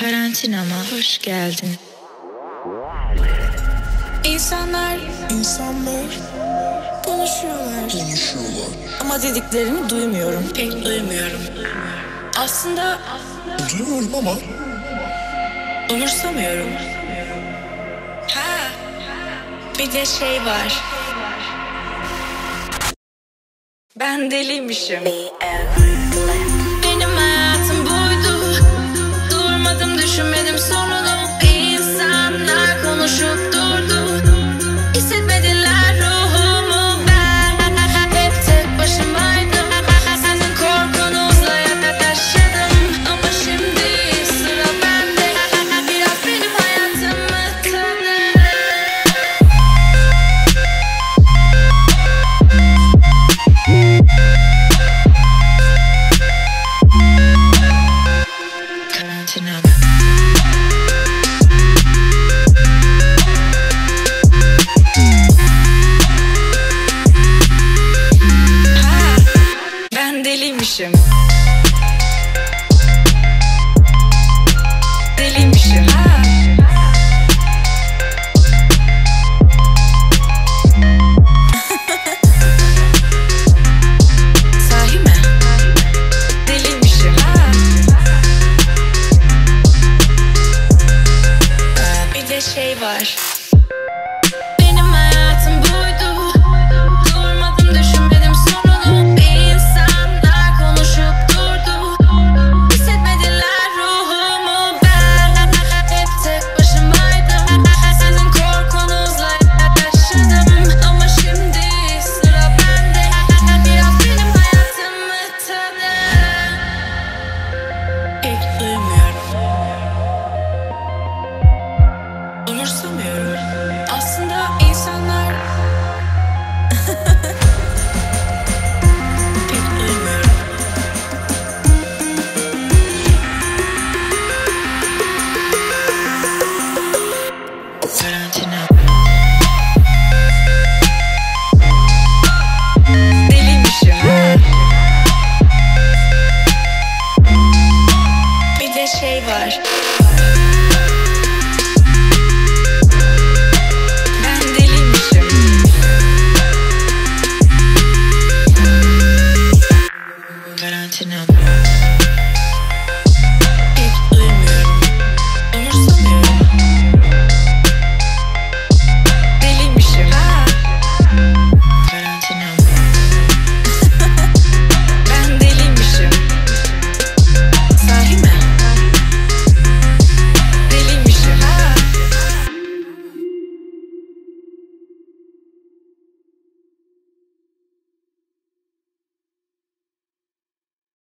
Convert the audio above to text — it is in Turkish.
Karantinama hoş geldin. İnsanlar, insanlar konuşuyorlar. Konuşuyorlar. Ama dediklerini duymuyorum. Pek duymuyorum. Aslında... Duyuyorum ama... Umursamıyorum. Ha, bir de şey var. Ben deliymişim. Platinum. Ha, ben deliymişim. Deliymişim. Ha. flash. Şey var. Ben deliymişim. Karantina